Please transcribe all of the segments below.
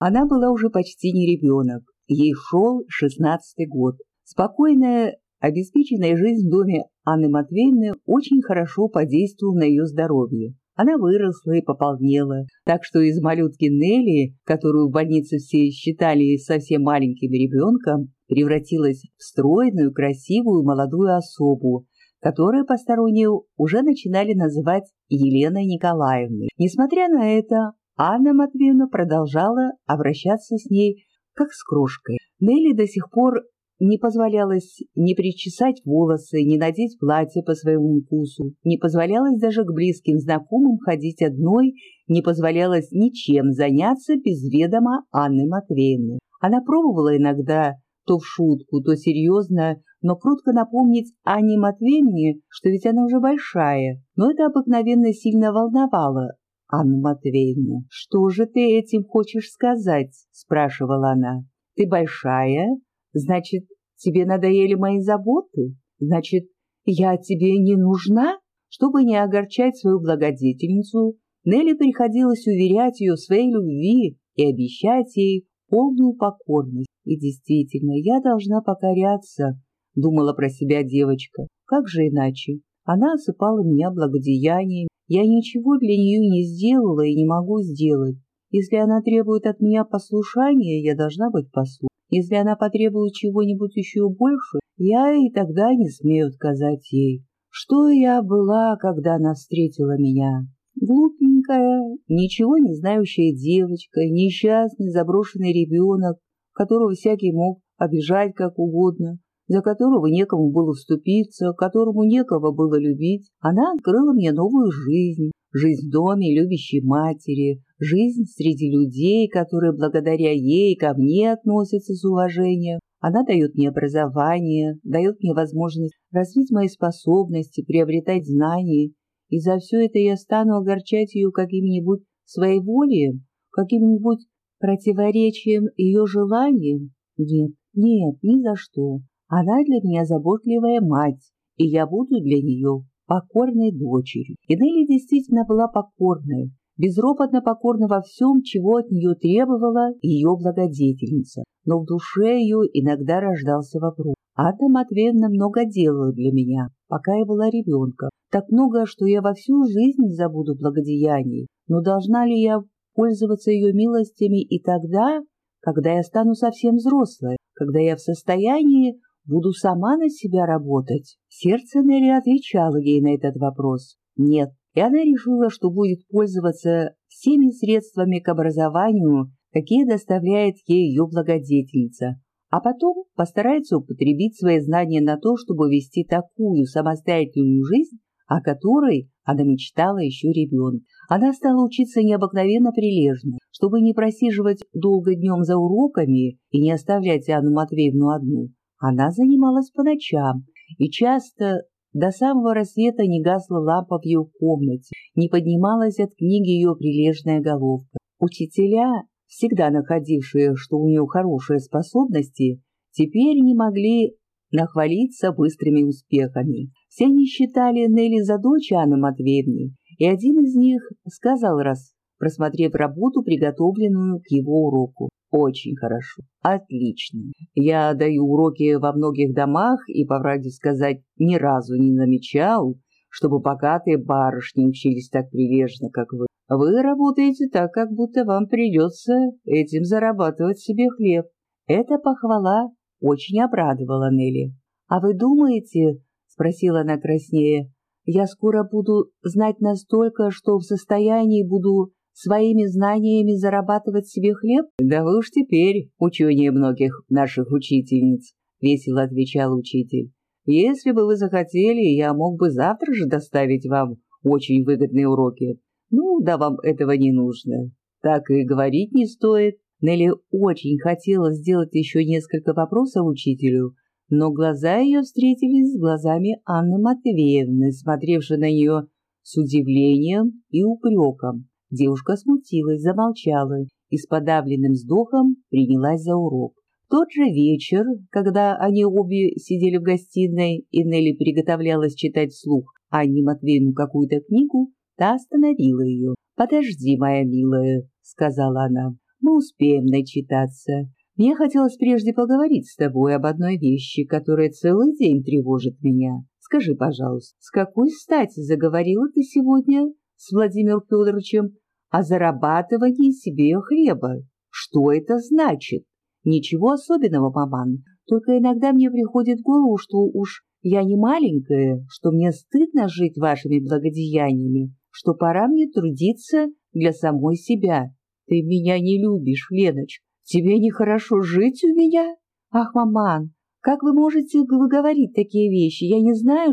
Она была уже почти не ребенок, ей шел шестнадцатый год. Спокойная, обеспеченная жизнь в доме Анны Матвеевны очень хорошо подействовала на ее здоровье. Она выросла и пополнела, так что из малютки Нелли, которую в больнице все считали совсем маленьким ребенком, превратилась в стройную, красивую молодую особу, которую посторонние уже начинали называть Еленой Николаевной. Несмотря на это, Анна Матвеевна продолжала обращаться с ней как с крошкой. Нелли до сих пор не позволялось ни причесать волосы, ни надеть платье по своему вкусу, не позволялось даже к близким знакомым ходить одной, не позволялось ничем заняться без ведома Анны Матвеевны. Она пробовала иногда то в шутку, то серьезно, но крутко напомнить Анне Матвеевне, что ведь она уже большая, но это обыкновенно сильно волновало Анну Матвеевну. «Что же ты этим хочешь сказать?» – спрашивала она. «Ты большая, значит, тебе надоели мои заботы? Значит, я тебе не нужна?» Чтобы не огорчать свою благодетельницу, Нелли приходилось уверять ее своей любви и обещать ей полную покорность. И действительно, я должна покоряться, думала про себя девочка. Как же иначе? Она осыпала меня благодеянием. Я ничего для нее не сделала и не могу сделать. Если она требует от меня послушания, я должна быть послушной. Если она потребует чего-нибудь еще больше, я и тогда не смею отказать ей. Что я была, когда она встретила меня? Глупенькая, ничего не знающая девочка, несчастный заброшенный ребенок, которого всякий мог обижать как угодно, за которого некому было вступиться, которому некого было любить, она открыла мне новую жизнь, жизнь в доме любящей матери, жизнь среди людей, которые благодаря ей ко мне относятся с уважением. Она дает мне образование, дает мне возможность развить мои способности, приобретать знания, и за все это я стану огорчать ее каким-нибудь своеволием, каким-нибудь противоречием ее желаниям? Нет, нет, ни за что. Она для меня заботливая мать, и я буду для нее покорной дочерью. И Нелли действительно была покорной, безропотно покорна во всем, чего от нее требовала ее благодетельница. Но в душе ее иногда рождался вопрос. Анна Матвеевна много делала для меня, пока я была ребенком. Так много, что я во всю жизнь не забуду благодеяний. Но должна ли я пользоваться ее милостями и тогда, когда я стану совсем взрослой, когда я в состоянии буду сама на себя работать? Сердце Нелли отвечало ей на этот вопрос. Нет. И она решила, что будет пользоваться всеми средствами к образованию, какие доставляет ей ее благодетельница, а потом постарается употребить свои знания на то, чтобы вести такую самостоятельную жизнь, о которой она мечтала еще ребенок. Она стала учиться необыкновенно прилежно, чтобы не просиживать долго днем за уроками и не оставлять Анну Матвеевну одну. Она занималась по ночам и часто до самого рассвета не гасла лампа в ее комнате, не поднималась от книги ее прилежная головка. Учителя, всегда находившие, что у нее хорошие способности, теперь не могли нахвалиться быстрыми успехами. Все они считали Нелли за дочь Анны Матвеевны, и один из них сказал раз, просмотрев работу, приготовленную к его уроку. Очень хорошо. Отлично. Я даю уроки во многих домах и, по правде сказать, ни разу не замечал, чтобы богатые барышни учились так прилежно, как вы. Вы работаете так, как будто вам придется этим зарабатывать себе хлеб. Эта похвала очень обрадовала Нелли. «А вы думаете, — спросила она краснее, — я скоро буду знать настолько, что в состоянии буду своими знаниями зарабатывать себе хлеб? Да вы уж теперь учение многих наших учительниц, весело отвечал учитель. Если бы вы захотели, я мог бы завтра же доставить вам очень выгодные уроки. Ну, да вам этого не нужно. Так и говорить не стоит. Нелли очень хотела сделать еще несколько вопросов учителю, но глаза ее встретились с глазами Анны Матвеевны, смотревшей на нее с удивлением и упреком. Девушка смутилась, замолчала и с подавленным вздохом принялась за урок. В тот же вечер, когда они обе сидели в гостиной и Нелли приготовлялась читать вслух Анне Матвеевну какую-то книгу, та остановила ее. «Подожди, моя милая», — сказала она, Мы успеем начитаться. Мне хотелось прежде поговорить с тобой об одной вещи, которая целый день тревожит меня. Скажи, пожалуйста, с какой стати заговорила ты сегодня с Владимиром Федоровичем о зарабатывании себе хлеба? Что это значит? Ничего особенного, маман. Только иногда мне приходит в голову, что уж я не маленькая, что мне стыдно жить вашими благодеяниями, что пора мне трудиться для самой себя. Ты меня не любишь, Леночка. Тебе нехорошо жить у меня? Ах, маман, как вы можете говорить такие вещи? Я не знаю,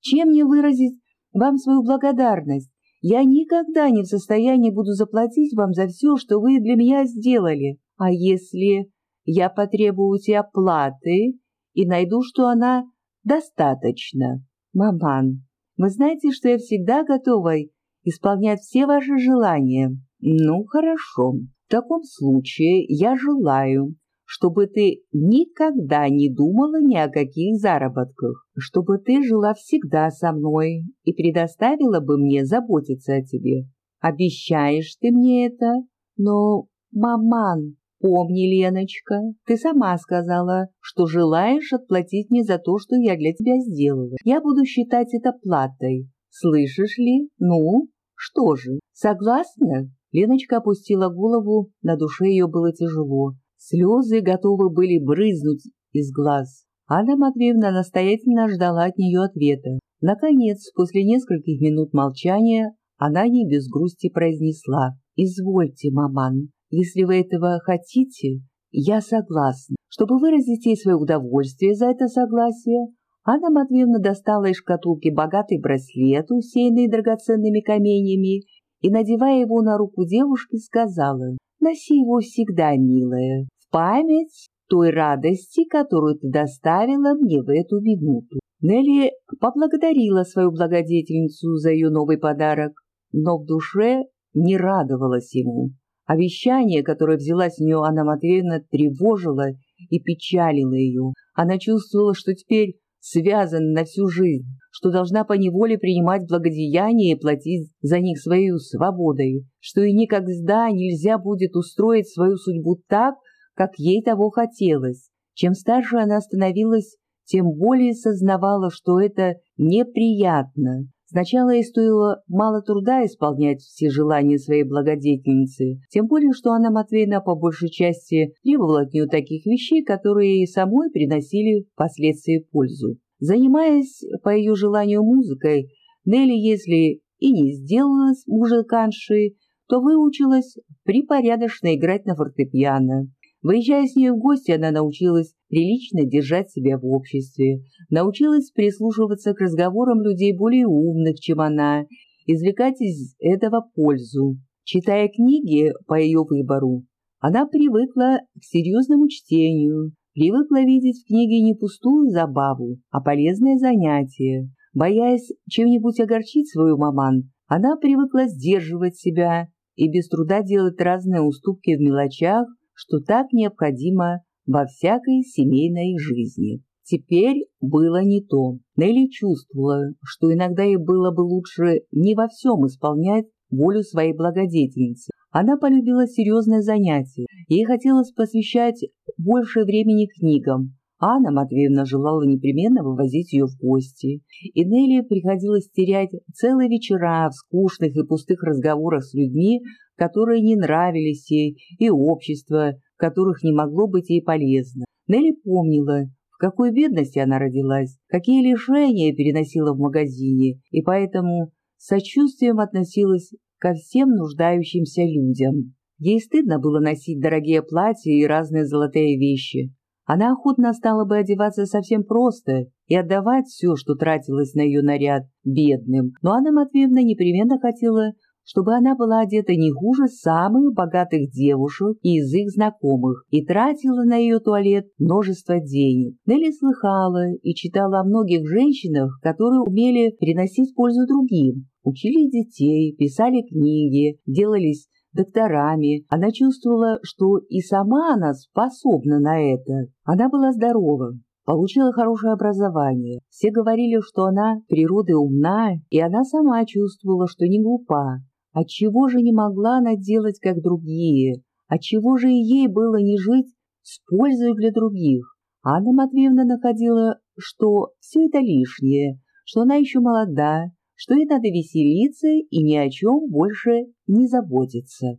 чем мне выразить вам свою благодарность. Я никогда не в состоянии буду заплатить вам за все, что вы для меня сделали. А если я потребую у оплаты и найду, что она достаточно? Маман, вы знаете, что я всегда готова исполнять все ваши желания. Ну, хорошо. В таком случае я желаю, чтобы ты никогда не думала ни о каких заработках, чтобы ты жила всегда со мной и предоставила бы мне заботиться о тебе. Обещаешь ты мне это? Но, маман, помни, Леночка, ты сама сказала, что желаешь отплатить мне за то, что я для тебя сделала. Я буду считать это платой. Слышишь ли? Ну, что же, согласна? Леночка опустила голову, на душе ее было тяжело. Слезы готовы были брызнуть из глаз. Анна Матвеевна настоятельно ждала от нее ответа. Наконец, после нескольких минут молчания, она не без грусти произнесла. «Извольте, маман, если вы этого хотите, я согласна». Чтобы выразить ей свое удовольствие за это согласие, Анна Матвеевна достала из шкатулки богатый браслет, усеянный драгоценными каменями, и, надевая его на руку девушки, сказала, «Носи его всегда, милая, память той радости, которую ты доставила мне в эту минуту». Нелли поблагодарила свою благодетельницу за ее новый подарок, но в душе не радовалась ему. Обещание, которое взяла с нее Анна Матвеевна, тревожило и печалило ее. Она чувствовала, что теперь связана на всю жизнь, что должна поневоле принимать благодеяния и платить за них своей свободой, что и никогда нельзя будет устроить свою судьбу так, как ей того хотелось. Чем старше она становилась, тем более сознавала, что это неприятно, Сначала ей стоило мало труда исполнять все желания своей благодетельницы, тем более, что Анна Матвеевна по большей части требовала от нее таких вещей, которые ей самой приносили впоследствии пользу. Занимаясь по ее желанию музыкой, Нелли, если и не сделалась мужиканшей, то выучилась припорядочно играть на фортепиано, Выезжая с ней в гости, она научилась прилично держать себя в обществе, научилась прислушиваться к разговорам людей более умных, чем она, извлекать из этого пользу. Читая книги по ее выбору, она привыкла к серьезному чтению, привыкла видеть в книге не пустую забаву, а полезное занятие. Боясь чем-нибудь огорчить свою маман, она привыкла сдерживать себя и без труда делать разные уступки в мелочах, что так необходимо во всякой семейной жизни. Теперь было не то. Нелли чувствовала, что иногда ей было бы лучше не во всем исполнять волю своей благодетельницы. Она полюбила серьезное занятие. Ей хотелось посвящать больше времени книгам. Анна Матвеевна желала непременно вывозить ее в гости. И Нелли приходилось терять целые вечера в скучных и пустых разговорах с людьми, которые не нравились ей, и общество, которых не могло быть ей полезно. Нелли помнила, в какой бедности она родилась, какие лишения переносила в магазине, и поэтому с сочувствием относилась ко всем нуждающимся людям. Ей стыдно было носить дорогие платья и разные золотые вещи. Она охотно стала бы одеваться совсем просто и отдавать все, что тратилось на ее наряд, бедным, но Анна Матвеевна непременно хотела чтобы она была одета не хуже самых богатых девушек из их знакомых и тратила на ее туалет множество денег. Нелли слыхала и читала о многих женщинах, которые умели приносить пользу другим, учили детей, писали книги, делались докторами. Она чувствовала, что и сама она способна на это. Она была здорова, получила хорошее образование. Все говорили, что она природы умна, и она сама чувствовала, что не глупа. Отчего же не могла она делать, как другие? Отчего же и ей было не жить с пользой для других? Анна Матвеевна находила, что все это лишнее, что она еще молода, что ей надо веселиться и ни о чем больше не заботиться.